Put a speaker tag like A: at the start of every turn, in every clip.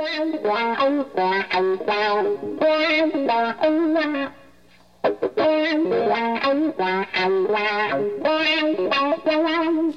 A: quan quà ông quà ông quào quan đò ông quà quan quà ông quà ông quà quan đò ông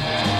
B: Bye.